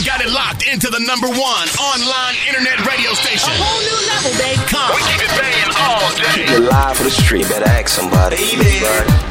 You got it locked into the number one online internet radio station. A whole new level, babe. Come. We keep it playing all day. You're live for the street, better ask somebody. Baby.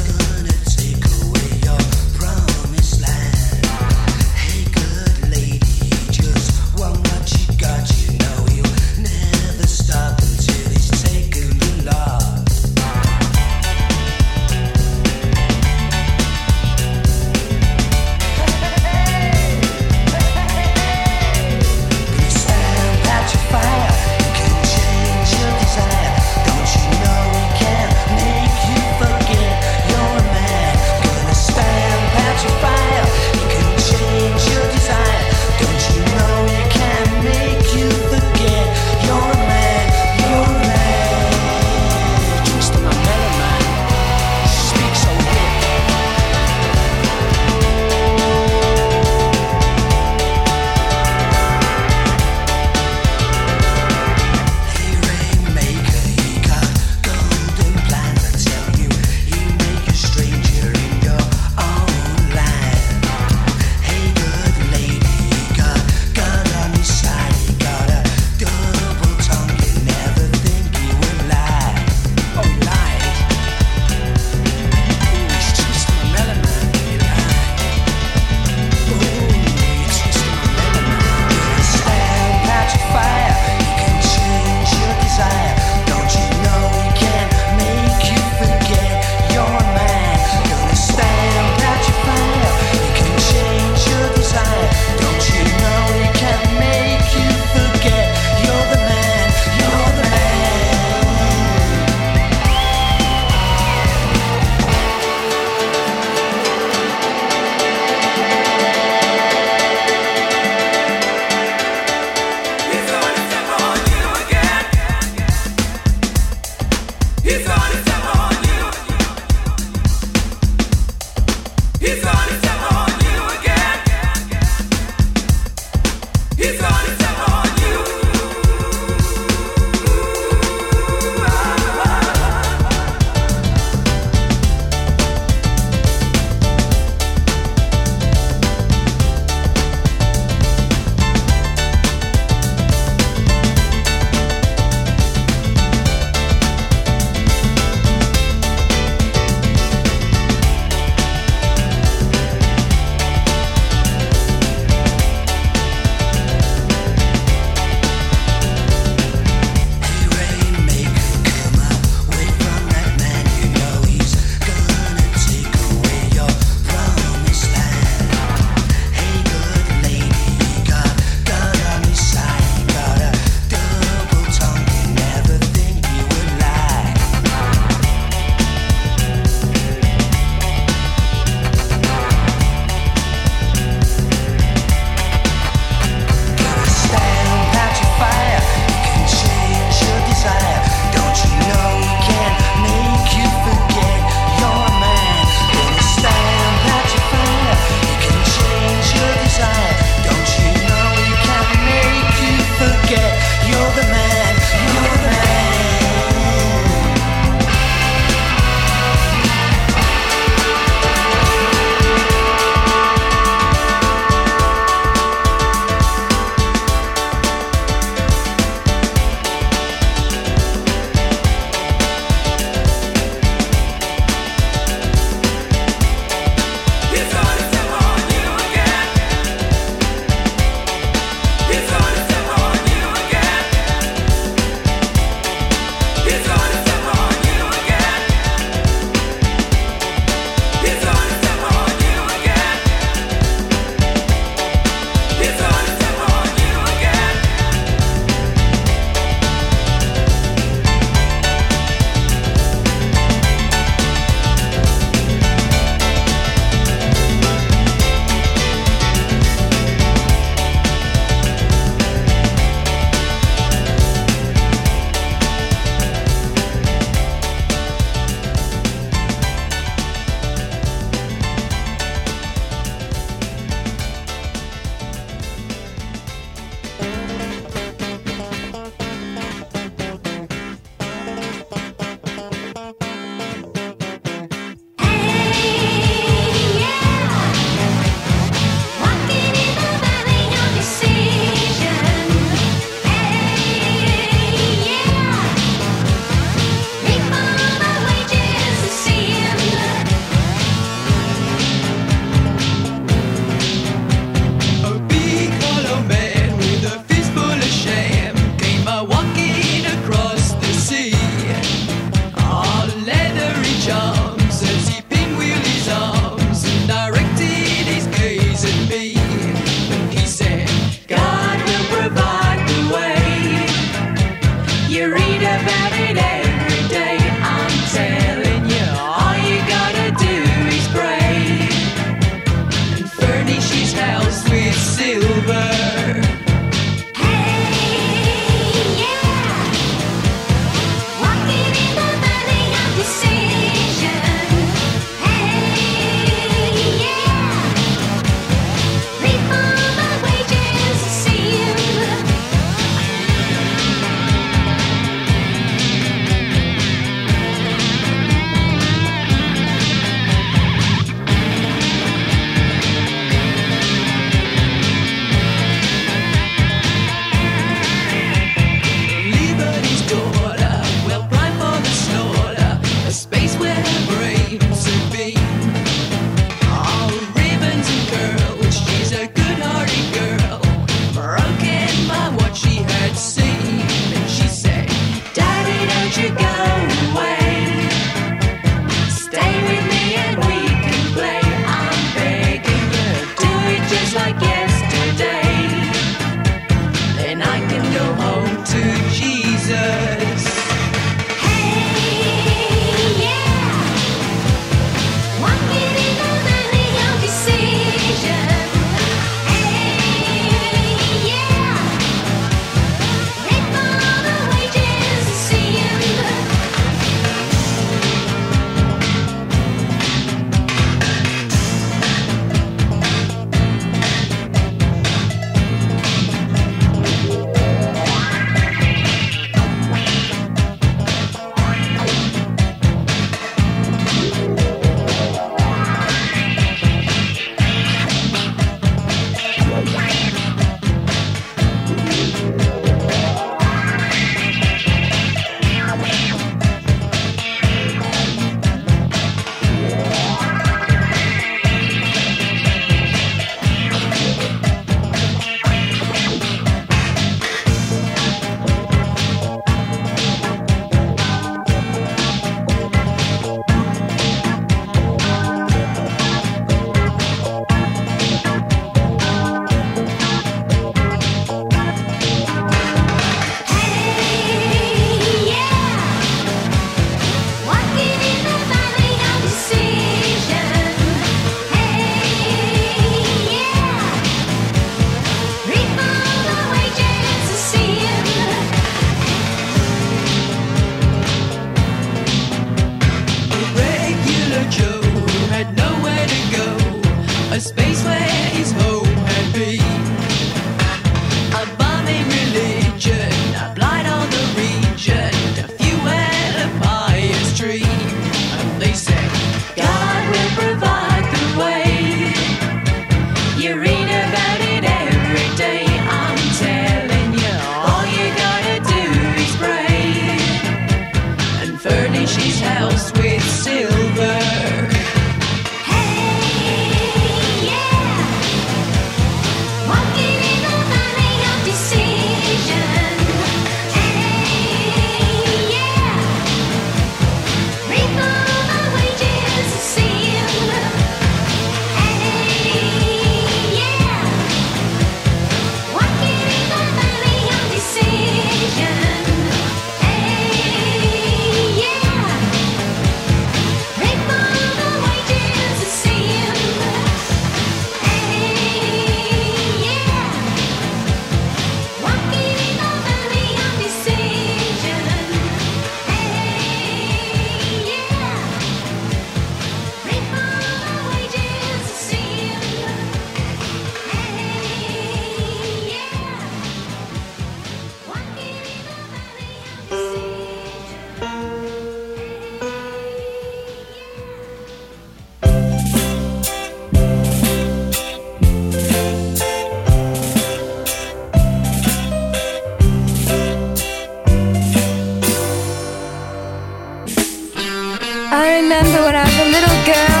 When I was a little girl,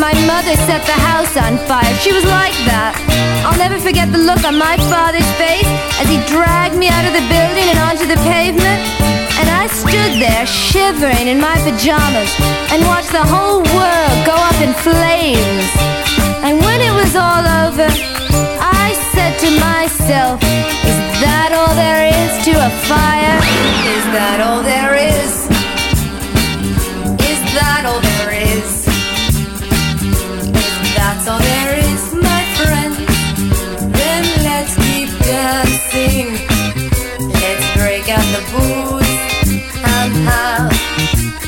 my mother set the house on fire. She was like that. I'll never forget the look on my father's face as he dragged me out of the building and onto the pavement. And I stood there shivering in my pajamas and watched the whole world go up in flames. And when it was all over, I said to myself, Is that all there is to a fire? Is that all there is? Is that all dancing. Let's break out the booze and have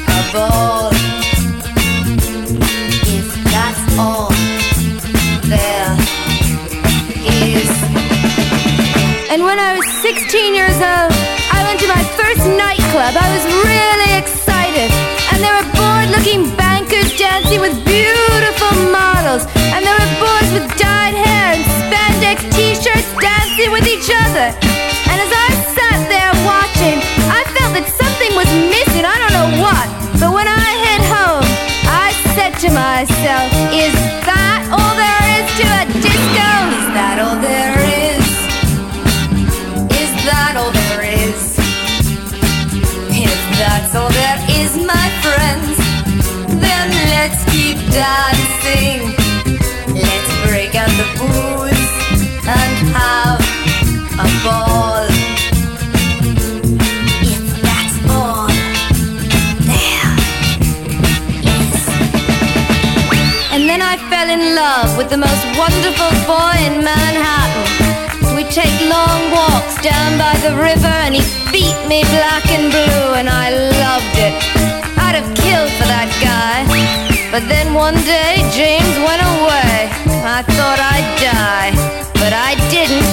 a ball. If that's all there is. And when I was 16 years old, I went to my first nightclub. I was really excited. And there were bored looking bankers dancing with dancing. Let's break out the booze and have a ball. If that's all there is. And then I fell in love with the most wonderful boy in Manhattan. We take long walks down by the river and he beat me black and blue and I loved it. I'd have killed for that guy. But then one day James went away. I thought I'd die, but I didn't.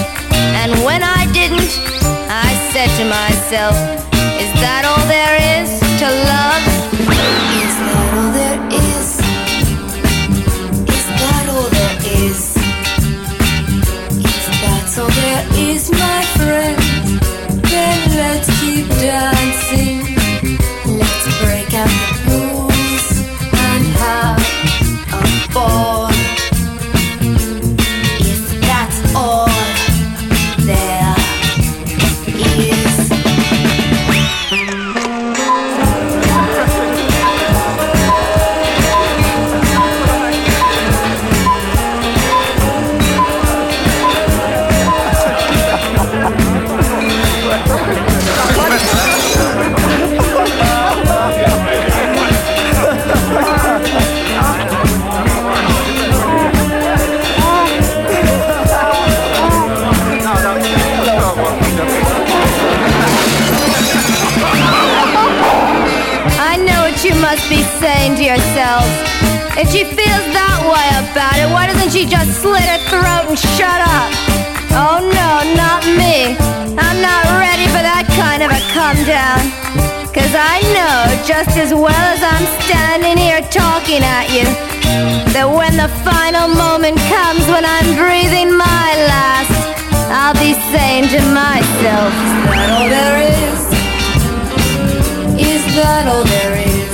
And when I didn't, I said to myself, is that all there is to love? Is that all there is? Is that all there is? If that's all there is, my friend, then let's keep dancing. Let's break out a she just slit her throat and shut up. Oh no, not me. I'm not ready for that kind of a come down. Cause I know just as well as I'm standing here talking at you that when the final moment comes when I'm breathing my last, I'll be saying to myself, Is that all there is? Is that all there is?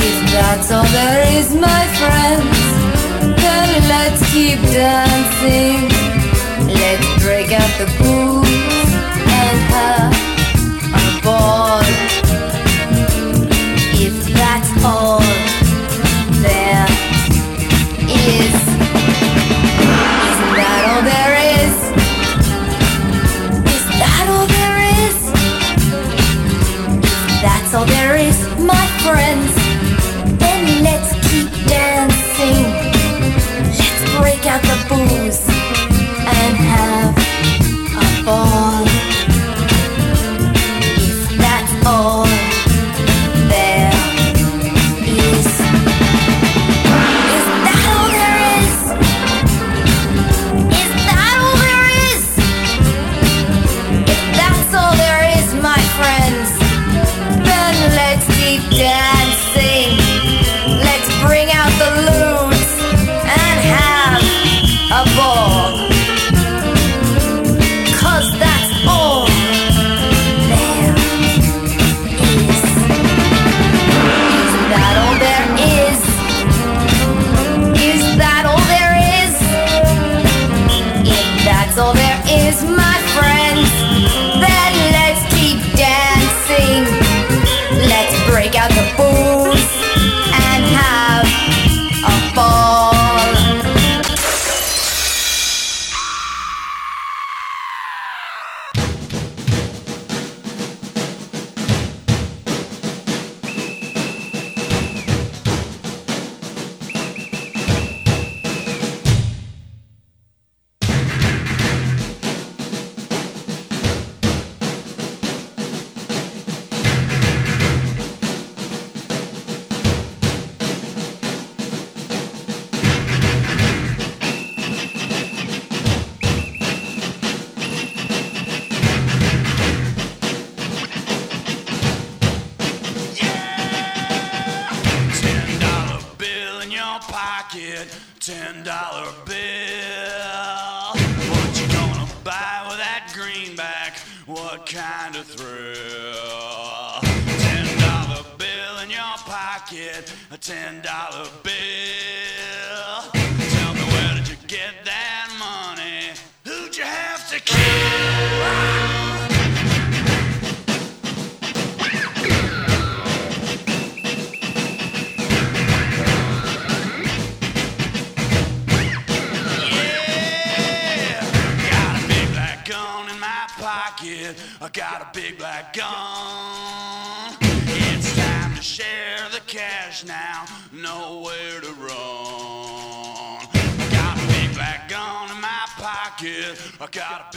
If that's all there is, my friends, then let's keep dancing. Let's break out the booze and have a ball. Ten dollar bill. What you gonna buy with that greenback? What kind of thrill? Ten dollar bill in your pocket, a ten dollar bill. A big. It's time to share the cash now. Nowhere to run. Got a big black gun in my pocket. I got a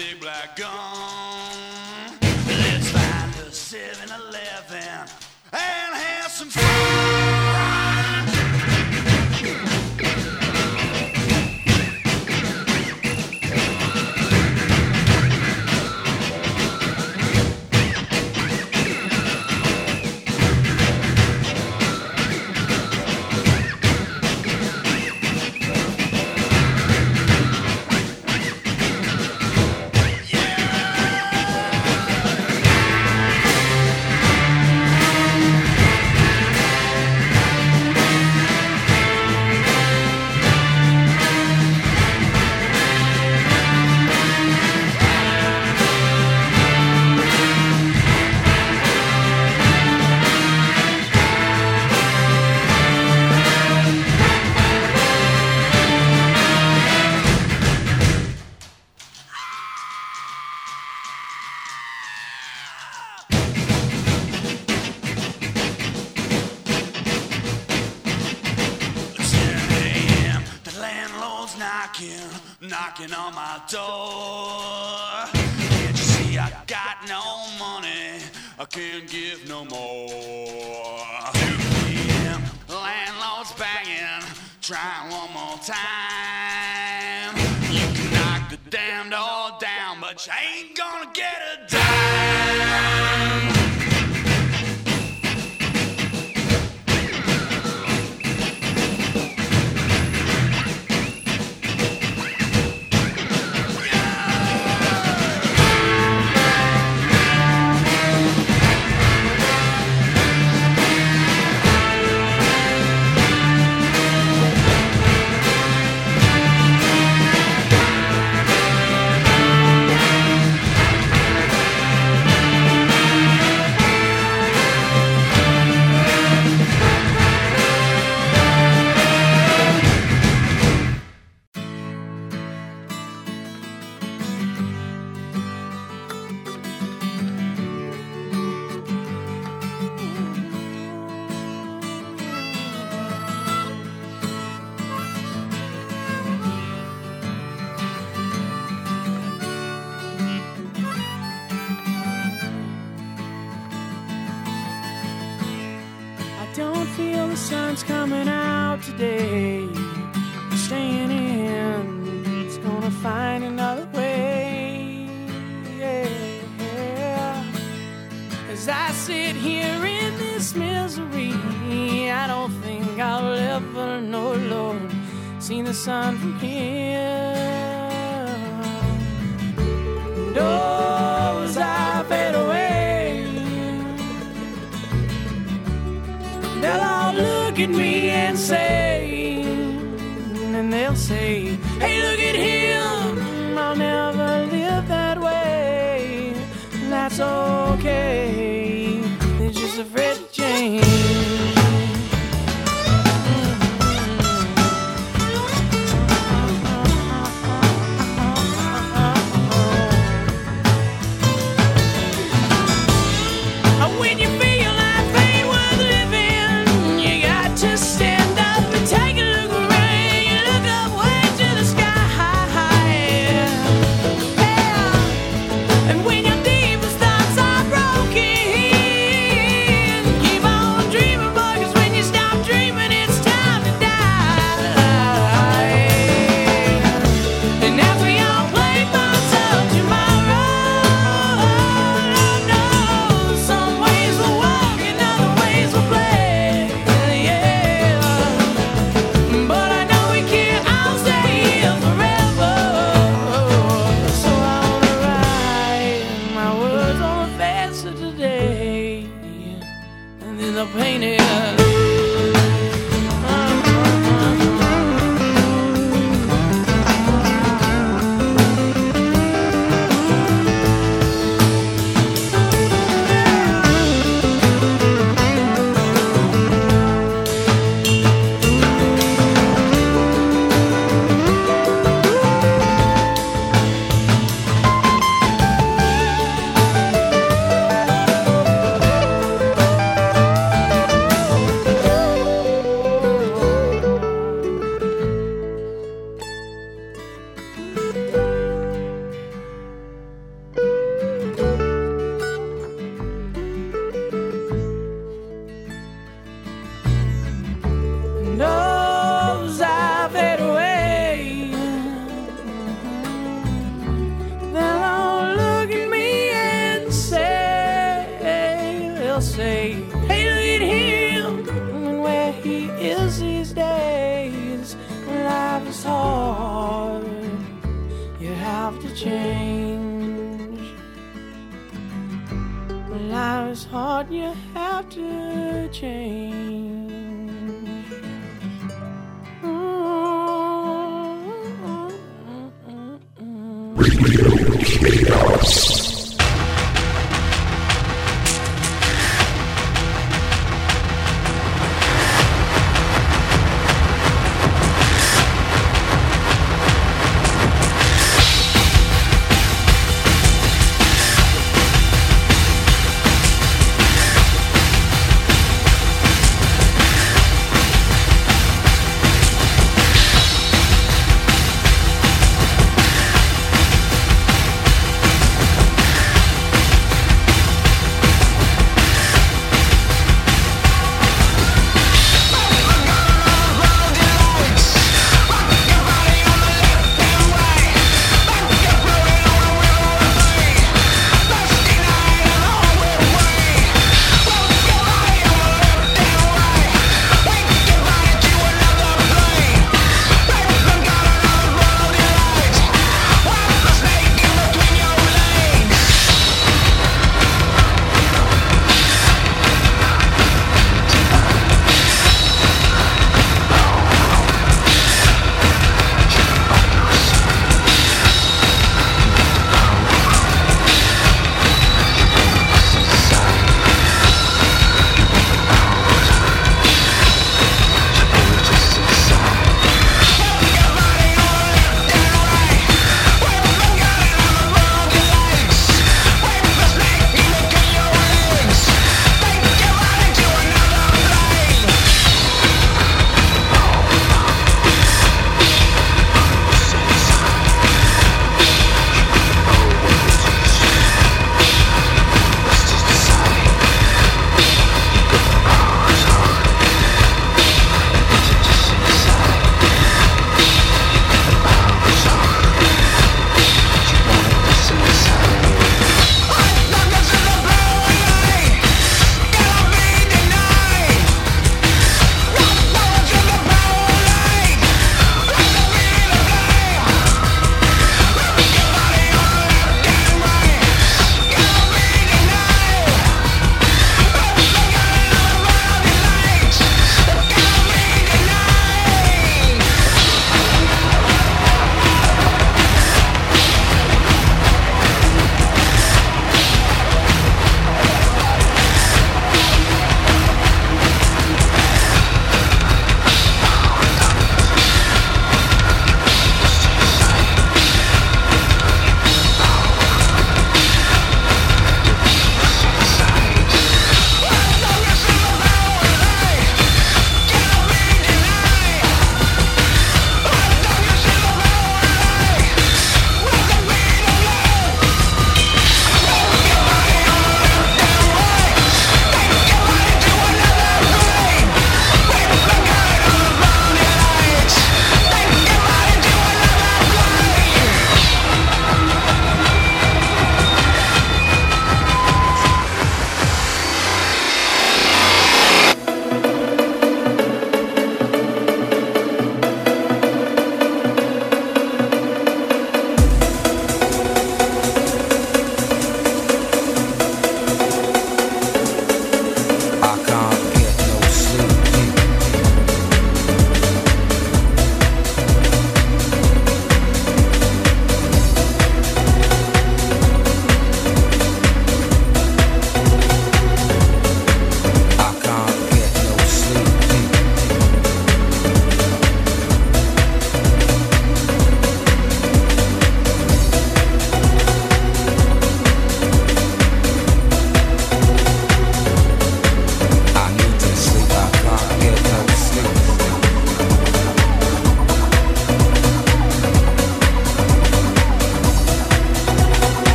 you ain't gonna get a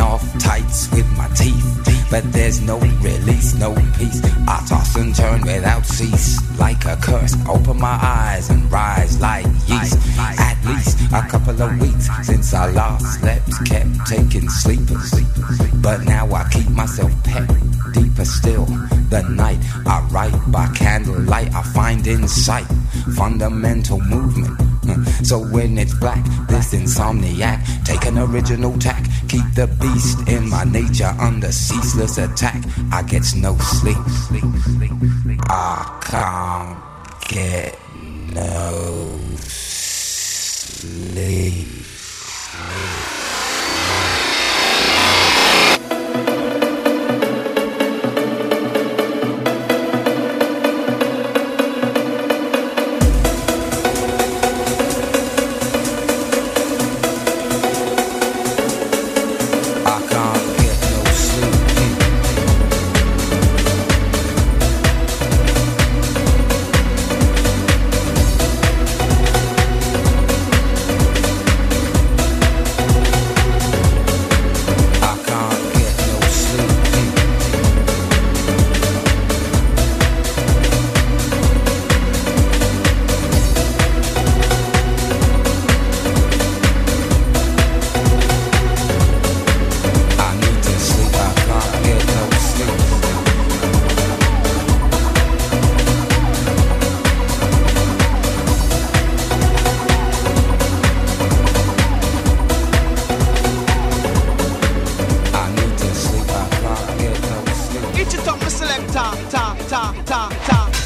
off tights with my teeth, but there's no release, no peace. I toss and turn without cease, like a curse. Open my eyes and rise like yeast. At least a couple of weeks since I last slept, kept taking sleepers. But now I keep myself pet deeper still. The night I write by candlelight, I find insight, fundamental movement. So when it's black, this insomniac, take an original tack, keep the beast in my nature under ceaseless attack. I get no sleep. I can't get no sleep. 哒哒。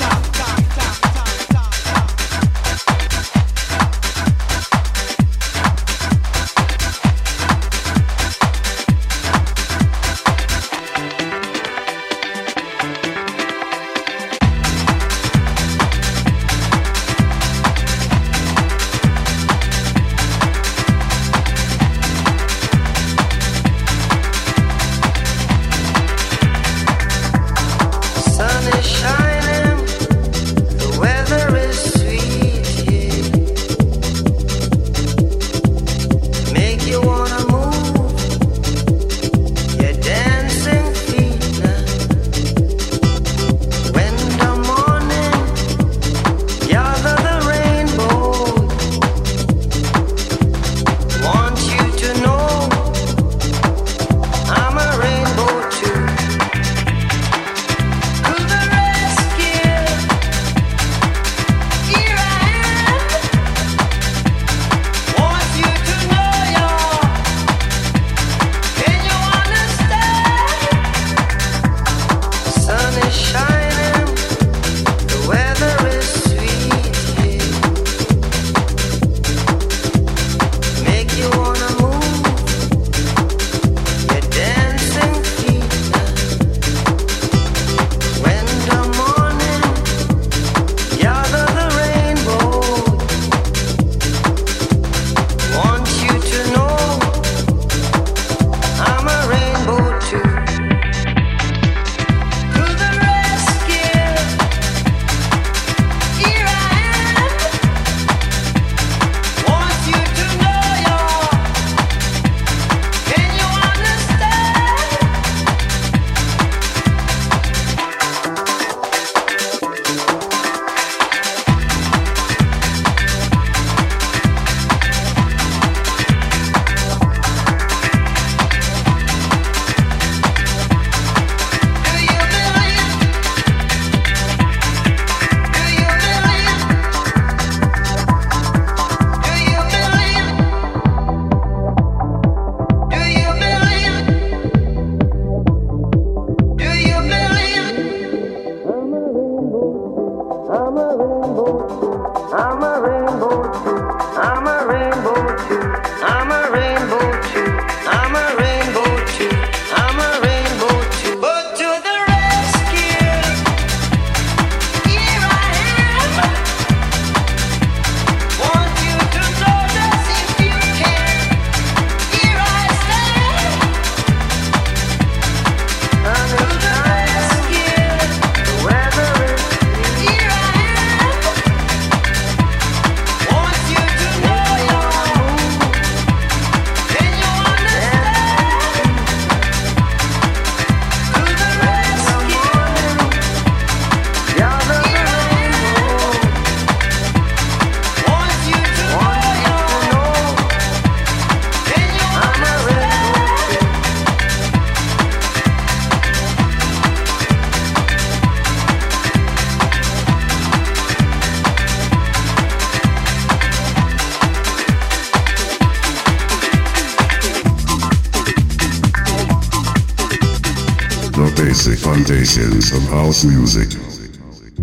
basic foundations of house music.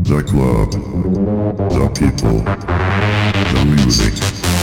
The club, the people, the music.